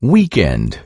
Weekend.